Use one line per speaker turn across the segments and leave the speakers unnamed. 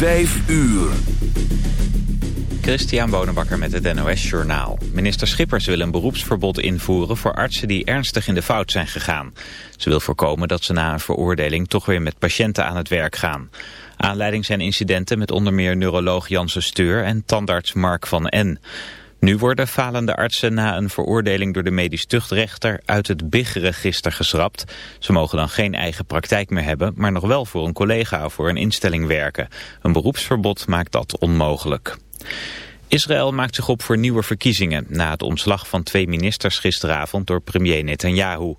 Vijf uur.
Christian Bonenbakker met het NOS Journaal. Minister Schippers wil een beroepsverbod invoeren voor artsen die ernstig in de fout zijn gegaan. Ze wil voorkomen dat ze na een veroordeling toch weer met patiënten aan het werk gaan. Aanleiding zijn incidenten met onder meer neuroloog Janssen Steur en tandarts Mark van N. Nu worden falende artsen na een veroordeling door de medisch tuchtrechter uit het BIG-register geschrapt. Ze mogen dan geen eigen praktijk meer hebben, maar nog wel voor een collega of voor een instelling werken. Een beroepsverbod maakt dat onmogelijk. Israël maakt zich op voor nieuwe verkiezingen na het ontslag van twee ministers gisteravond door premier Netanyahu.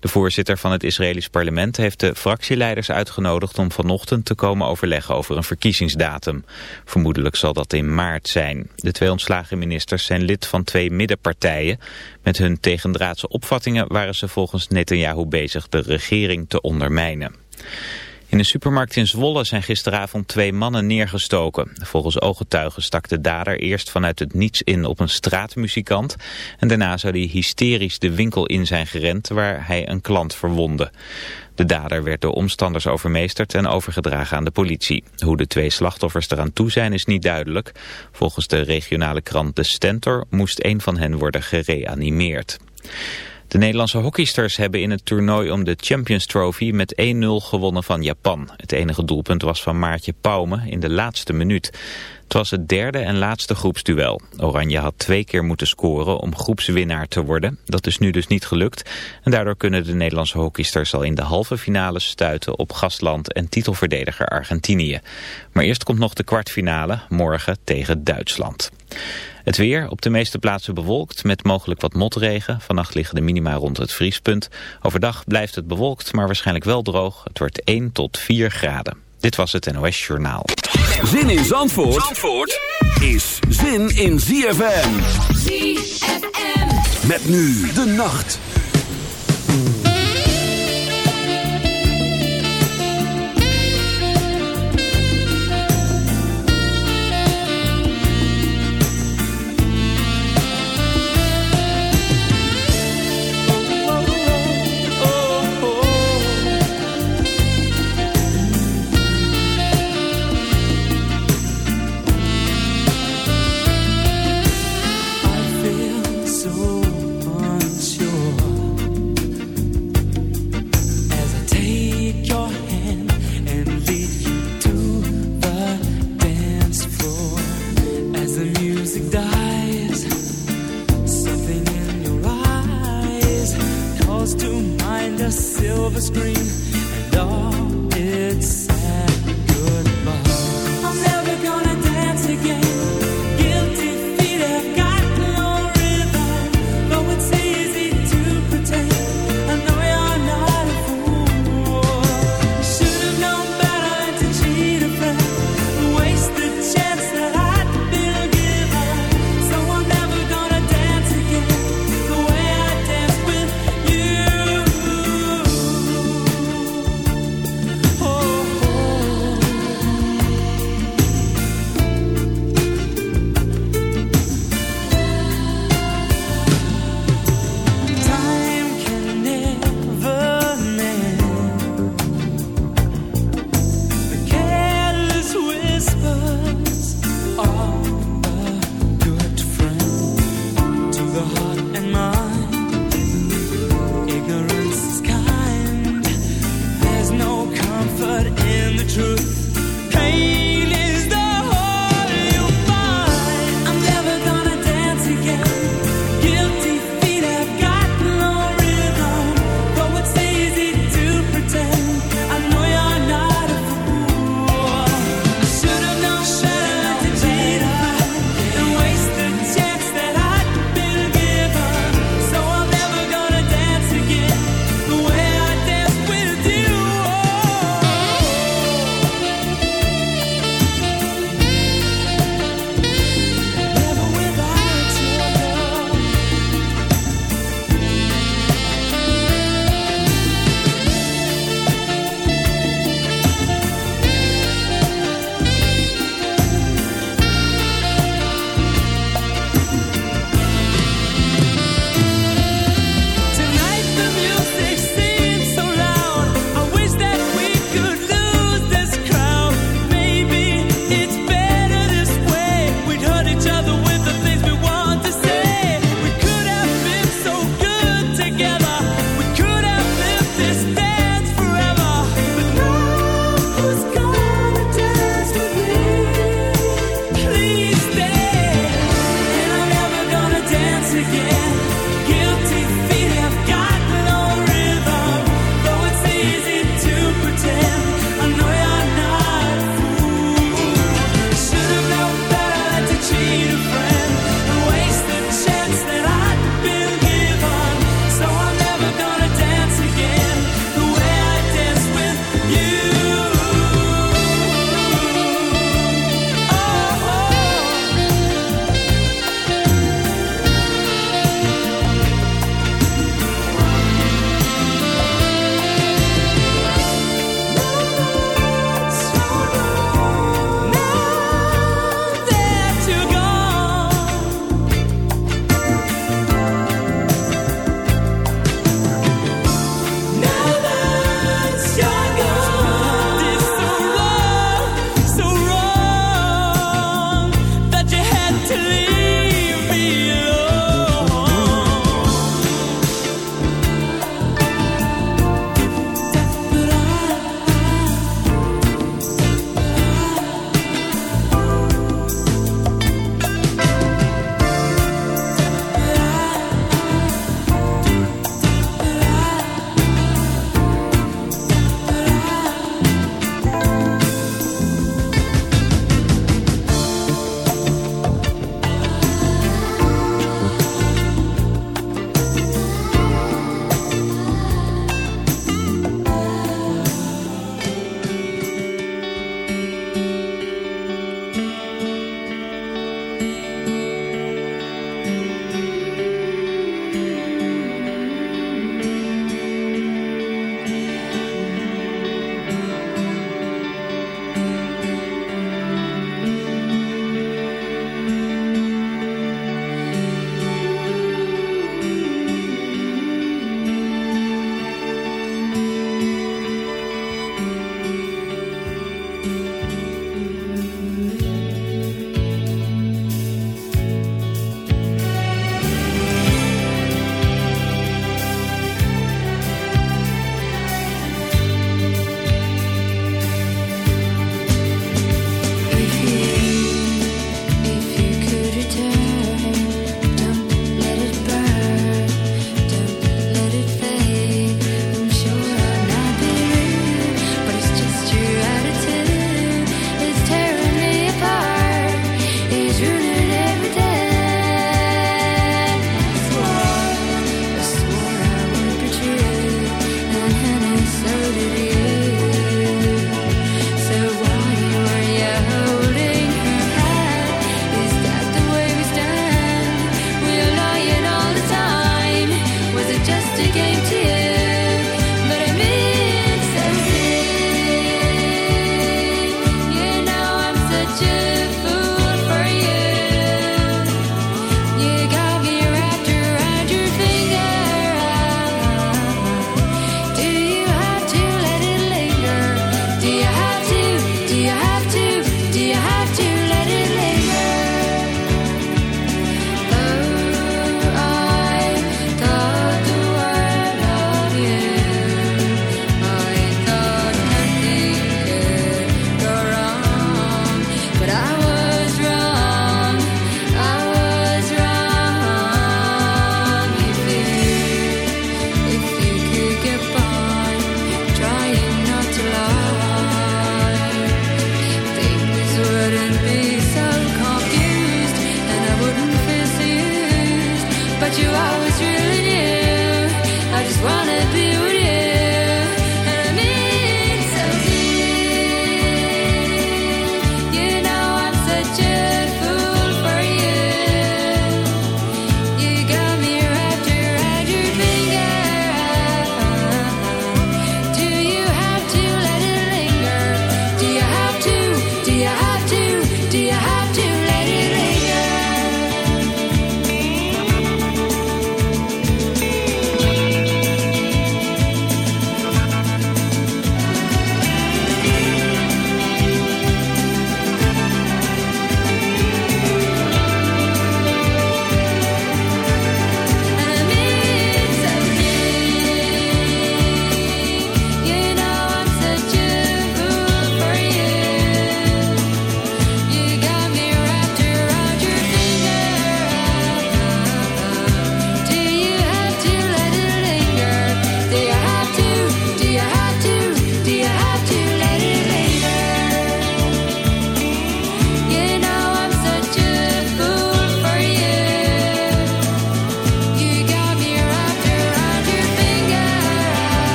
De voorzitter van het Israëlisch parlement heeft de fractieleiders uitgenodigd om vanochtend te komen overleggen over een verkiezingsdatum. Vermoedelijk zal dat in maart zijn. De twee ontslagen ministers zijn lid van twee middenpartijen. Met hun tegendraadse opvattingen waren ze volgens Netanyahu bezig de regering te ondermijnen. In een supermarkt in Zwolle zijn gisteravond twee mannen neergestoken. Volgens ooggetuigen stak de dader eerst vanuit het niets in op een straatmuzikant... en daarna zou hij hysterisch de winkel in zijn gerend waar hij een klant verwonde. De dader werd door omstanders overmeesterd en overgedragen aan de politie. Hoe de twee slachtoffers eraan toe zijn is niet duidelijk. Volgens de regionale krant De Stentor moest een van hen worden gereanimeerd. De Nederlandse hockeysters hebben in het toernooi om de Champions Trophy met 1-0 gewonnen van Japan. Het enige doelpunt was van Maartje Pauwme in de laatste minuut. Het was het derde en laatste groepsduel. Oranje had twee keer moeten scoren om groepswinnaar te worden. Dat is nu dus niet gelukt. En daardoor kunnen de Nederlandse hockeysters al in de halve finale stuiten op gastland en titelverdediger Argentinië. Maar eerst komt nog de kwartfinale, morgen tegen Duitsland. Het weer op de meeste plaatsen bewolkt met mogelijk wat motregen. Vannacht liggen de minima rond het vriespunt. Overdag blijft het bewolkt, maar waarschijnlijk wel droog. Het wordt 1 tot 4 graden. Dit was het NOS Journaal.
Zin in Zandvoort, Zandvoort is zin in ZFM. ZFM. Met nu de nacht.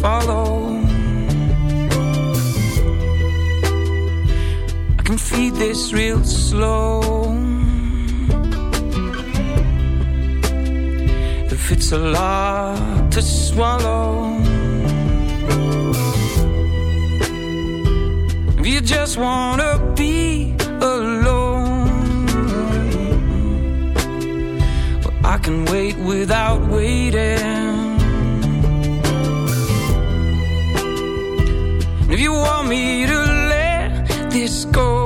follow. I can feed this real slow. If it's a lot to swallow, if you just wanna be alone, well, I can wait without waiting. If you want me to let this go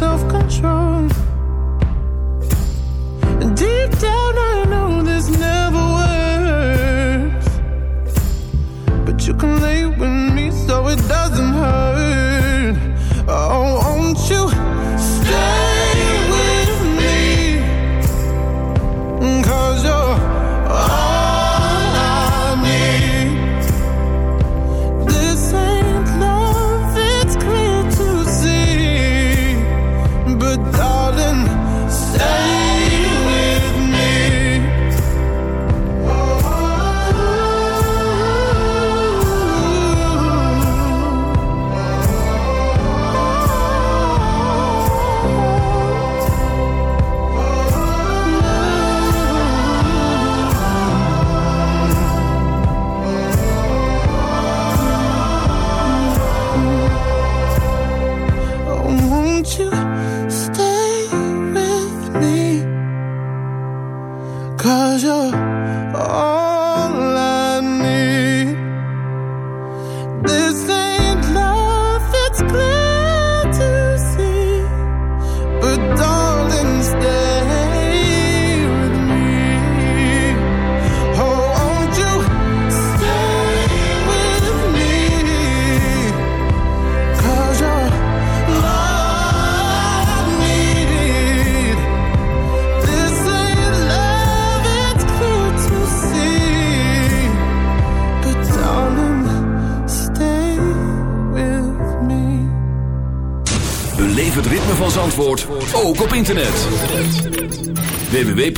self-control.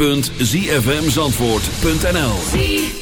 www.zfmzandvoort.nl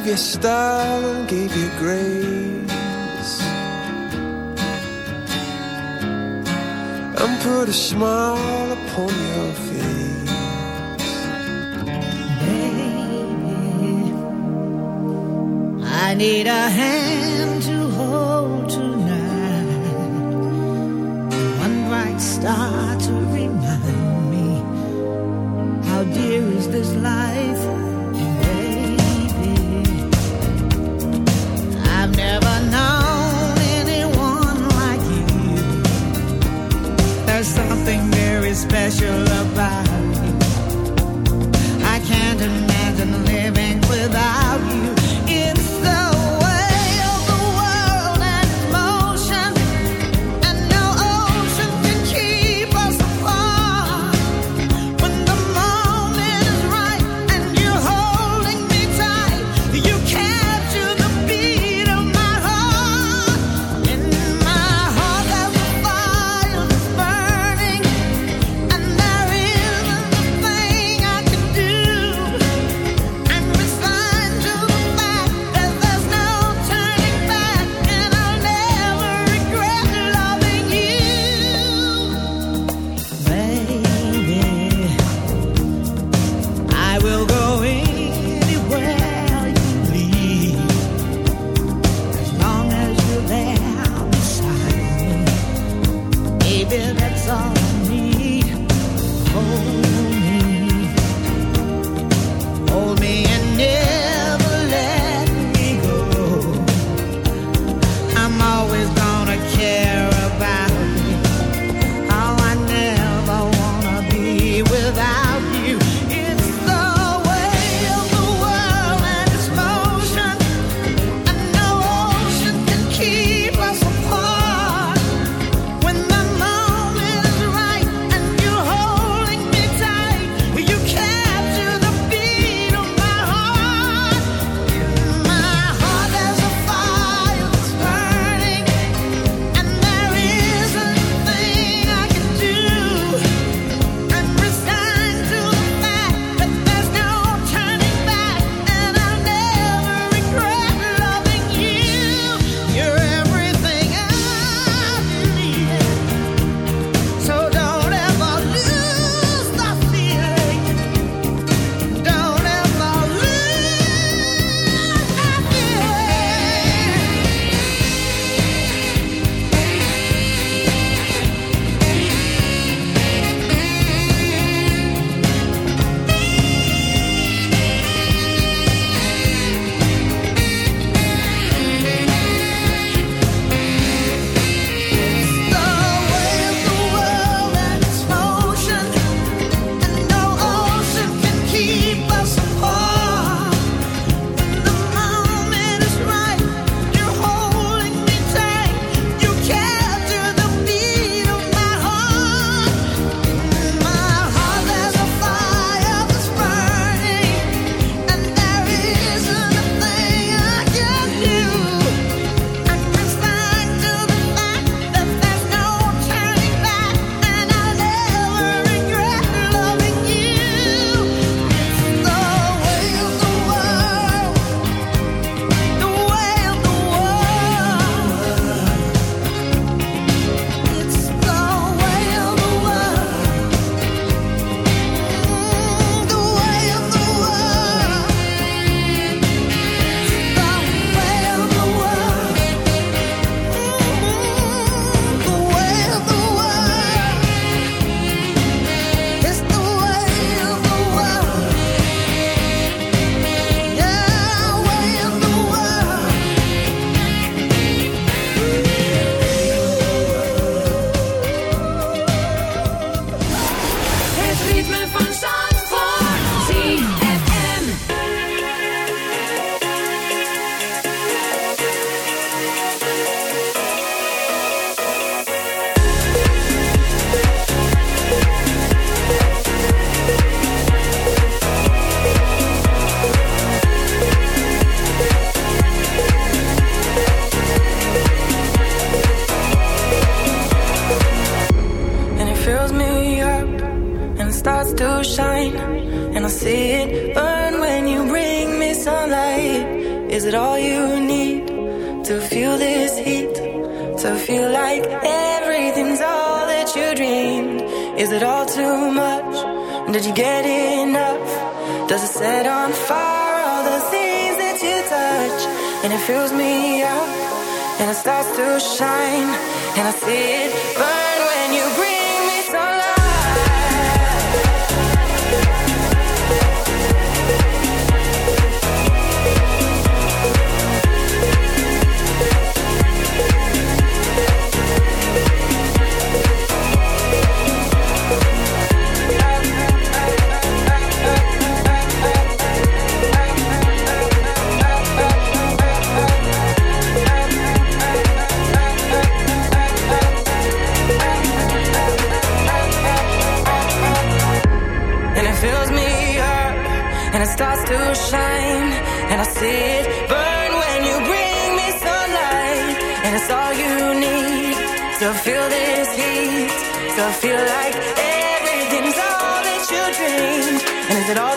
Gave you style and gave you grace. And put a smile upon your face.
Baby, I need a hand to hold tonight. One bright star to remind me how dear is this life, special about you. I can't imagine living without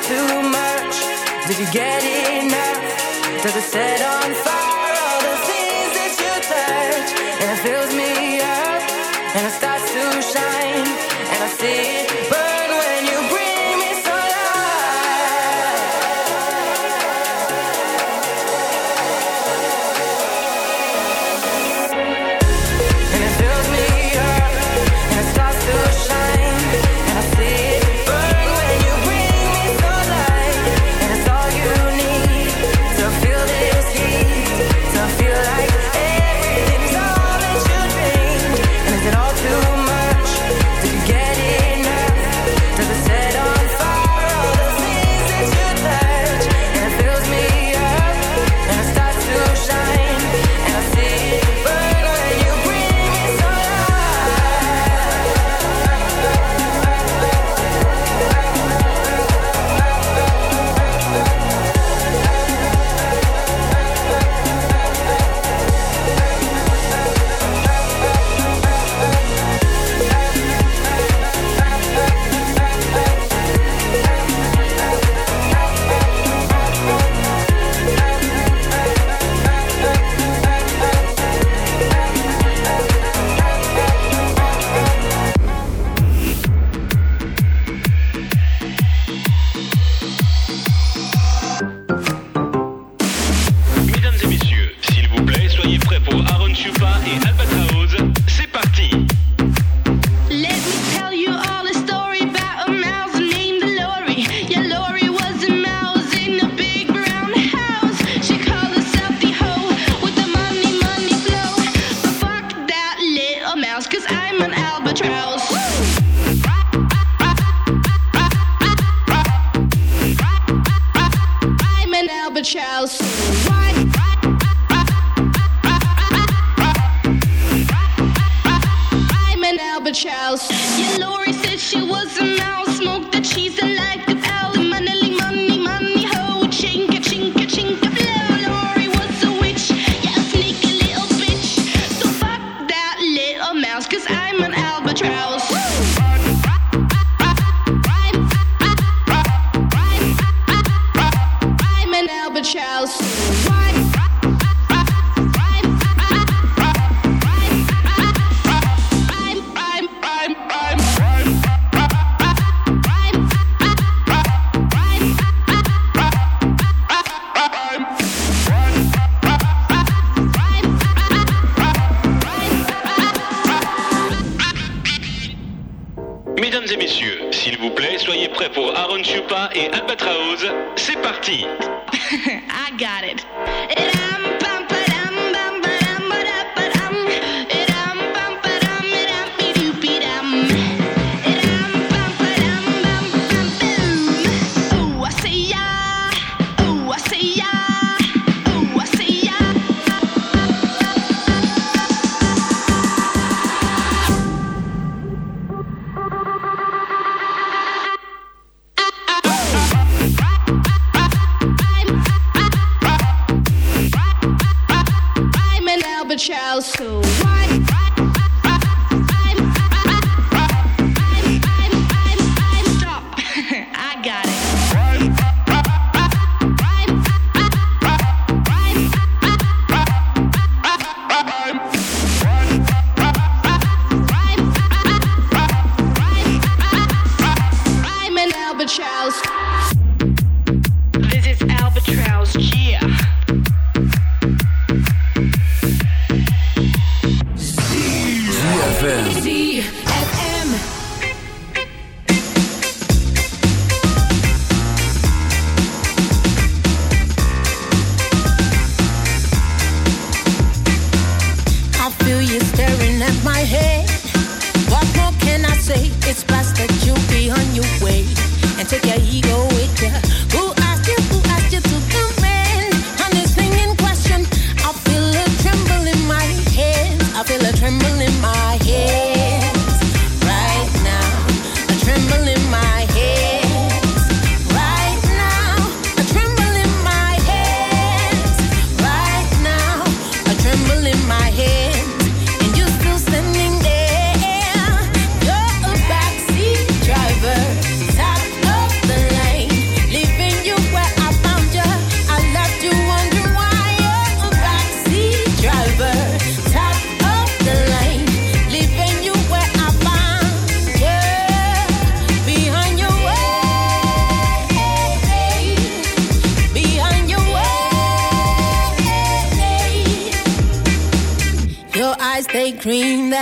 too much? Did you get enough? Does it set on fire?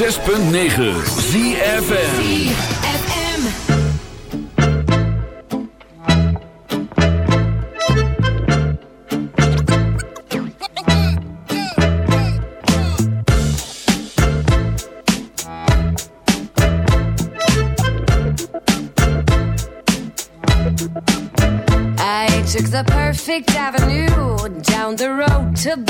106.9 ZFM.
I took the perfect avenue down the road to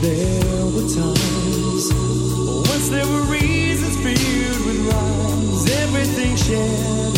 there were times, once there were reasons filled with everything shared,